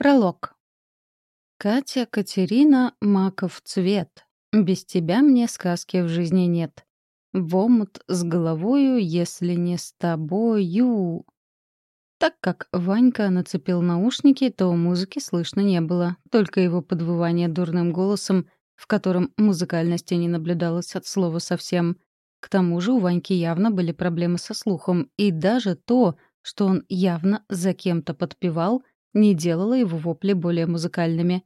Пролог. Катя Катерина Маков цвет. Без тебя мне сказки в жизни нет. В омут с головою, если не с тобою. Так как Ванька нацепил наушники, то музыки слышно не было, только его подвывание дурным голосом, в котором музыкальности не наблюдалось от слова совсем. К тому же у Ваньки явно были проблемы со слухом, и даже то, что он явно за кем-то подпевал — не делало его вопли более музыкальными.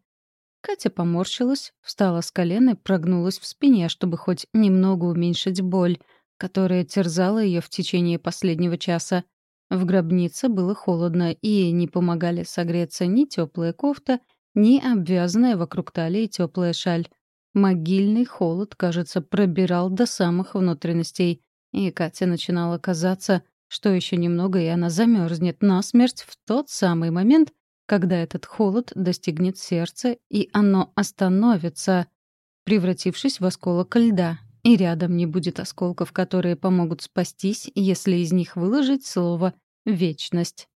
Катя поморщилась, встала с колен и прогнулась в спине, чтобы хоть немного уменьшить боль, которая терзала ее в течение последнего часа. В гробнице было холодно, и не помогали согреться ни теплая кофта, ни обвязанная вокруг талии теплая шаль. Могильный холод, кажется, пробирал до самых внутренностей, и Катя начинала казаться, что еще немного, и она замерзнет насмерть в тот самый момент, когда этот холод достигнет сердца, и оно остановится, превратившись в осколок льда, и рядом не будет осколков, которые помогут спастись, если из них выложить слово «вечность».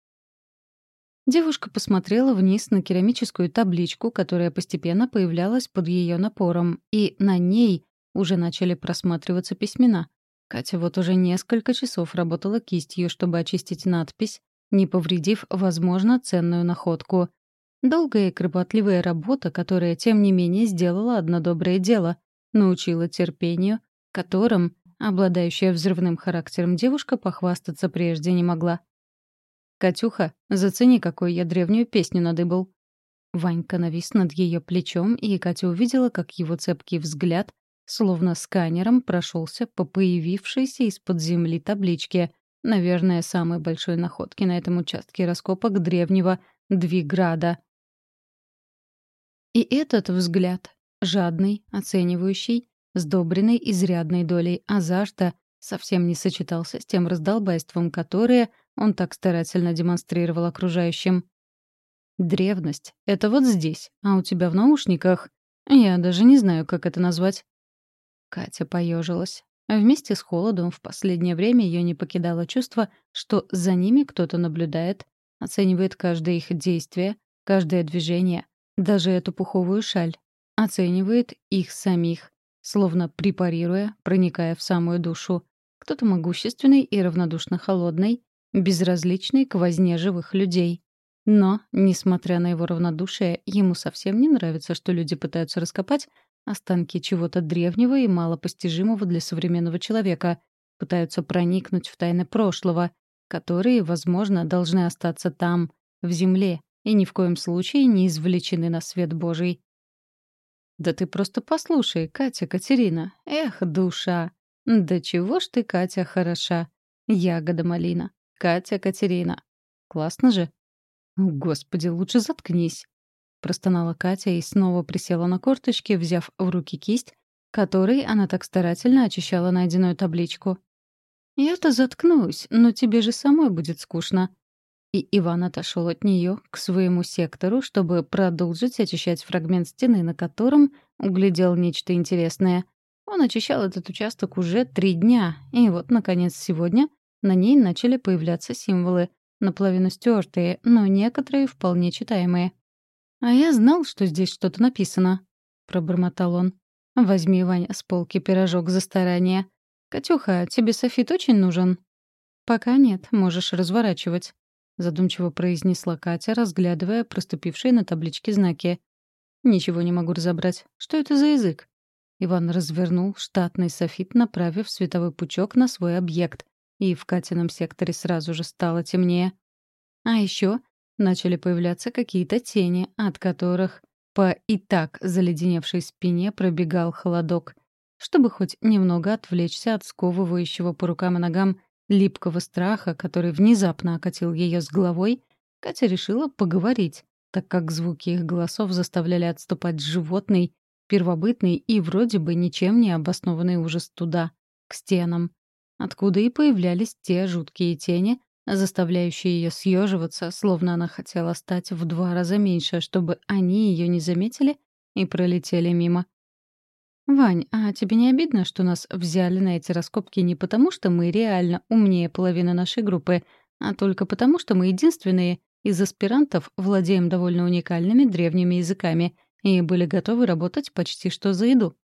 Девушка посмотрела вниз на керамическую табличку, которая постепенно появлялась под ее напором, и на ней уже начали просматриваться письмена. Катя вот уже несколько часов работала кистью, чтобы очистить надпись, не повредив, возможно, ценную находку. Долгая и кропотливая работа, которая, тем не менее, сделала одно доброе дело — научила терпению, которым, обладающая взрывным характером девушка, похвастаться прежде не могла. «Катюха, зацени, какую я древнюю песню надыбал». Ванька навис над ее плечом, и Катя увидела, как его цепкий взгляд словно сканером прошелся по появившейся из-под земли табличке, наверное, самой большой находки на этом участке раскопок древнего Двиграда. И этот взгляд, жадный, оценивающий, сдобренный изрядной долей азарта, совсем не сочетался с тем раздолбайством, которое он так старательно демонстрировал окружающим. Древность — это вот здесь, а у тебя в наушниках. Я даже не знаю, как это назвать. Катя поежилась. Вместе с холодом в последнее время ее не покидало чувство, что за ними кто-то наблюдает, оценивает каждое их действие, каждое движение, даже эту пуховую шаль, оценивает их самих, словно препарируя, проникая в самую душу. Кто-то могущественный и равнодушно холодный, безразличный к возне живых людей. Но, несмотря на его равнодушие, ему совсем не нравится, что люди пытаются раскопать Останки чего-то древнего и малопостижимого для современного человека пытаются проникнуть в тайны прошлого, которые, возможно, должны остаться там, в земле, и ни в коем случае не извлечены на свет Божий. «Да ты просто послушай, Катя Катерина. Эх, душа! Да чего ж ты, Катя, хороша! Ягода малина. Катя Катерина. Классно же?» «Господи, лучше заткнись!» — простонала Катя и снова присела на корточки, взяв в руки кисть, которой она так старательно очищала найденную табличку. «Я-то заткнусь, но тебе же самой будет скучно». И Иван отошел от нее к своему сектору, чтобы продолжить очищать фрагмент стены, на котором углядел нечто интересное. Он очищал этот участок уже три дня, и вот, наконец, сегодня на ней начали появляться символы, наполовину стертые, но некоторые вполне читаемые. «А я знал, что здесь что-то написано», — пробормотал он. «Возьми, Ваня, с полки пирожок за старание. Катюха, тебе софит очень нужен?» «Пока нет, можешь разворачивать», — задумчиво произнесла Катя, разглядывая проступившие на табличке знаки. «Ничего не могу разобрать. Что это за язык?» Иван развернул штатный софит, направив световой пучок на свой объект, и в Катином секторе сразу же стало темнее. А еще начали появляться какие-то тени, от которых по и так заледеневшей спине пробегал холодок. Чтобы хоть немного отвлечься от сковывающего по рукам и ногам липкого страха, который внезапно окатил ее с головой, Катя решила поговорить, так как звуки их голосов заставляли отступать животный, первобытный и вроде бы ничем не обоснованный ужас туда, к стенам, откуда и появлялись те жуткие тени, заставляющие ее съеживаться, словно она хотела стать в два раза меньше, чтобы они ее не заметили и пролетели мимо. «Вань, а тебе не обидно, что нас взяли на эти раскопки не потому, что мы реально умнее половины нашей группы, а только потому, что мы единственные из аспирантов владеем довольно уникальными древними языками и были готовы работать почти что за еду.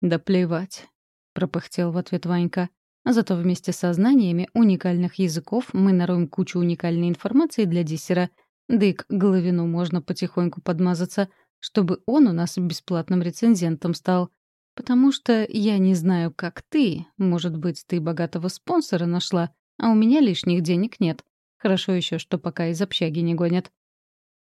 «Да плевать», — пропыхтел в ответ Ванька. «Зато вместе со знаниями уникальных языков мы нароем кучу уникальной информации для диссера, да и к Головину можно потихоньку подмазаться, чтобы он у нас бесплатным рецензентом стал. Потому что я не знаю, как ты, может быть, ты богатого спонсора нашла, а у меня лишних денег нет. Хорошо еще, что пока из общаги не гонят.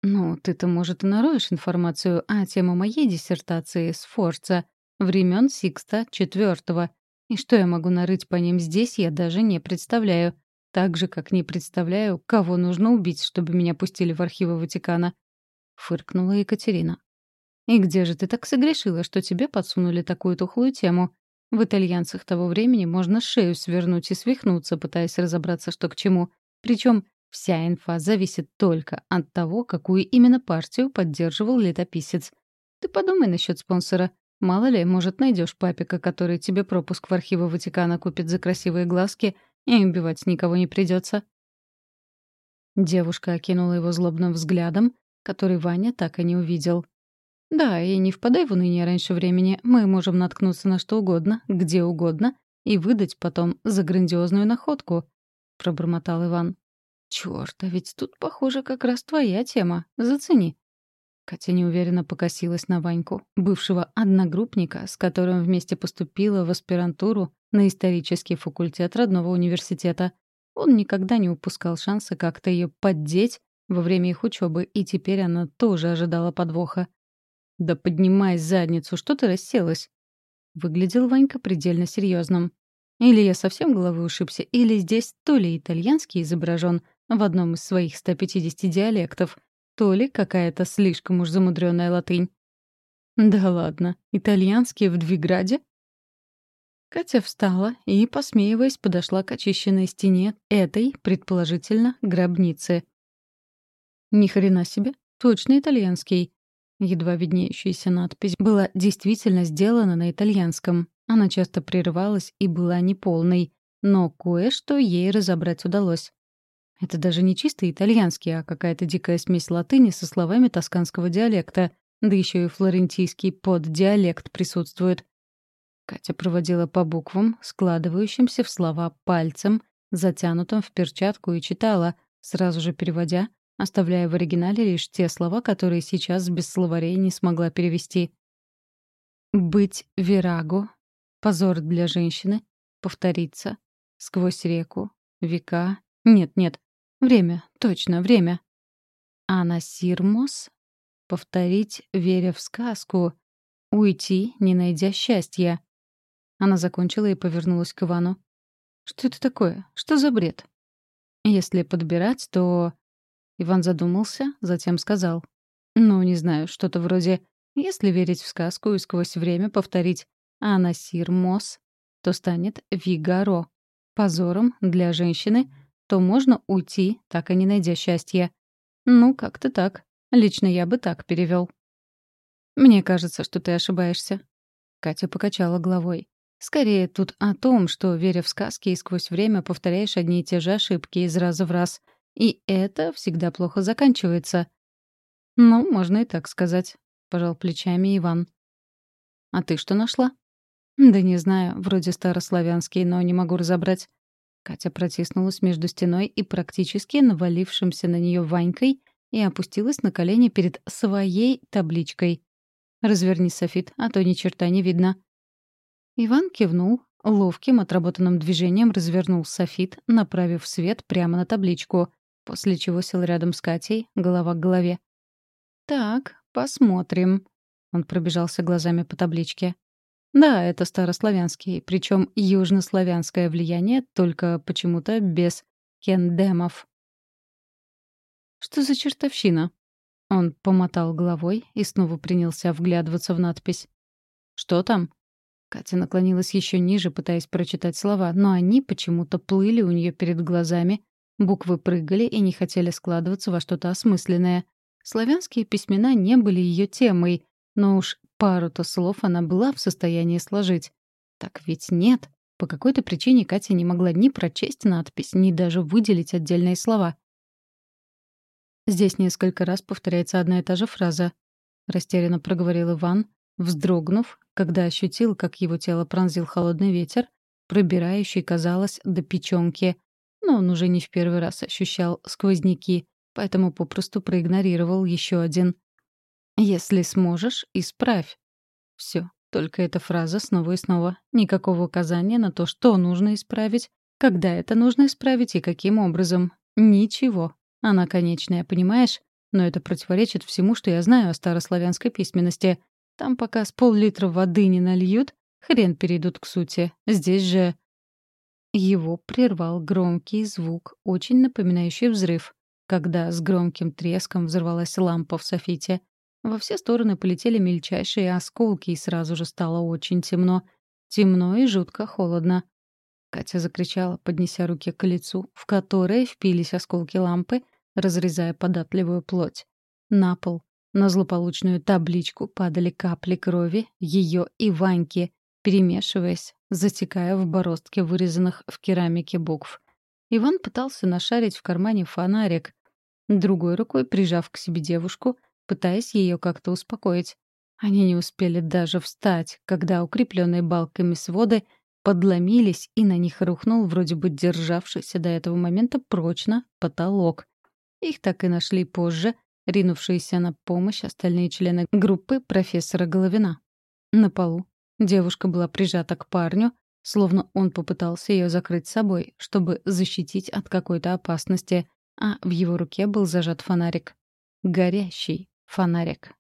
Ну, ты-то, может, и нароешь информацию о теме моей диссертации с Форца времен Сикста IV. И что я могу нарыть по ним здесь, я даже не представляю. Так же, как не представляю, кого нужно убить, чтобы меня пустили в архивы Ватикана. Фыркнула Екатерина. «И где же ты так согрешила, что тебе подсунули такую тухлую тему? В итальянцах того времени можно шею свернуть и свихнуться, пытаясь разобраться, что к чему. Причем вся инфа зависит только от того, какую именно партию поддерживал летописец. Ты подумай насчет спонсора. Мало ли, может, найдешь папика, который тебе пропуск в архивы Ватикана купит за красивые глазки, и убивать никого не придется. Девушка окинула его злобным взглядом, который Ваня так и не увидел. Да, и не впадай в уныние раньше времени. Мы можем наткнуться на что угодно, где угодно, и выдать потом за грандиозную находку, — пробормотал Иван. Чёрт, а ведь тут, похоже, как раз твоя тема. Зацени. Катя неуверенно покосилась на Ваньку, бывшего одногруппника, с которым вместе поступила в аспирантуру на исторический факультет родного университета. Он никогда не упускал шанса как-то ее поддеть во время их учебы, и теперь она тоже ожидала подвоха. «Да поднимай задницу, что ты расселась?» Выглядел Ванька предельно серьезным. Или я совсем головой ушибся, или здесь то ли итальянский изображен в одном из своих 150 диалектов, то ли какая-то слишком уж замудренная латынь. Да ладно, итальянский в Двиграде? Катя встала и, посмеиваясь, подошла к очищенной стене этой, предположительно, гробницы. Ни хрена себе, точно итальянский. Едва виднеющаяся надпись была действительно сделана на итальянском. Она часто прерывалась и была неполной, но кое-что ей разобрать удалось. Это даже не чисто итальянский, а какая-то дикая смесь латыни со словами тосканского диалекта, да еще и флорентийский поддиалект присутствует. Катя проводила по буквам, складывающимся в слова пальцем, затянутым в перчатку, и читала, сразу же переводя, оставляя в оригинале лишь те слова, которые сейчас без словарей не смогла перевести. «Быть вираго», «позор для женщины», «повториться», «сквозь реку», «века», «нет-нет», «время», точно, «время». «Анасирмос», «повторить, веря в сказку», «уйти, не найдя счастья». Она закончила и повернулась к Ивану. «Что это такое? Что за бред?» Если подбирать, то Иван задумался, затем сказал. «Ну, не знаю, что-то вроде «Если верить в сказку и сквозь время повторить «Анасир Мос», то станет «Вигаро». Позором для женщины, то можно уйти, так и не найдя счастья. Ну, как-то так. Лично я бы так перевел. «Мне кажется, что ты ошибаешься». Катя покачала головой. «Скорее тут о том, что, веря в сказки и сквозь время, повторяешь одни и те же ошибки из раза в раз — и это всегда плохо заканчивается. Ну, можно и так сказать, пожал плечами Иван. А ты что нашла? Да не знаю, вроде старославянский, но не могу разобрать. Катя протиснулась между стеной и практически навалившимся на нее Ванькой и опустилась на колени перед своей табличкой. «Разверни софит, а то ни черта не видно». Иван кивнул, ловким отработанным движением развернул софит, направив свет прямо на табличку после чего сел рядом с Катей, голова к голове. «Так, посмотрим». Он пробежался глазами по табличке. Да, это старославянский, причем южнославянское влияние, только почему-то без кендемов. «Что за чертовщина?» Он помотал головой и снова принялся вглядываться в надпись. «Что там?» Катя наклонилась еще ниже, пытаясь прочитать слова, но они почему-то плыли у нее перед глазами, Буквы прыгали и не хотели складываться во что-то осмысленное. Славянские письмена не были ее темой, но уж пару-то слов она была в состоянии сложить. Так ведь нет. По какой-то причине Катя не могла ни прочесть надпись, ни даже выделить отдельные слова. Здесь несколько раз повторяется одна и та же фраза. Растерянно проговорил Иван, вздрогнув, когда ощутил, как его тело пронзил холодный ветер, пробирающий, казалось, до печёнки. Но он уже не в первый раз ощущал сквозняки, поэтому попросту проигнорировал еще один. «Если сможешь, исправь». Все, только эта фраза снова и снова. Никакого указания на то, что нужно исправить, когда это нужно исправить и каким образом. Ничего. Она конечная, понимаешь? Но это противоречит всему, что я знаю о старославянской письменности. Там пока с пол-литра воды не нальют, хрен перейдут к сути. Здесь же... Его прервал громкий звук, очень напоминающий взрыв, когда с громким треском взорвалась лампа в софите. Во все стороны полетели мельчайшие осколки, и сразу же стало очень темно. Темно и жутко холодно. Катя закричала, поднеся руки к лицу, в которое впились осколки лампы, разрезая податливую плоть. На пол, на злополучную табличку падали капли крови ее и Ваньки, перемешиваясь, затекая в бороздке вырезанных в керамике букв. Иван пытался нашарить в кармане фонарик, другой рукой прижав к себе девушку, пытаясь ее как-то успокоить. Они не успели даже встать, когда укрепленные балками своды подломились, и на них рухнул вроде бы державшийся до этого момента прочно потолок. Их так и нашли позже, ринувшиеся на помощь остальные члены группы профессора Головина. На полу девушка была прижата к парню, словно он попытался ее закрыть собой, чтобы защитить от какой-то опасности, а в его руке был зажат фонарик. Горящий фонарик.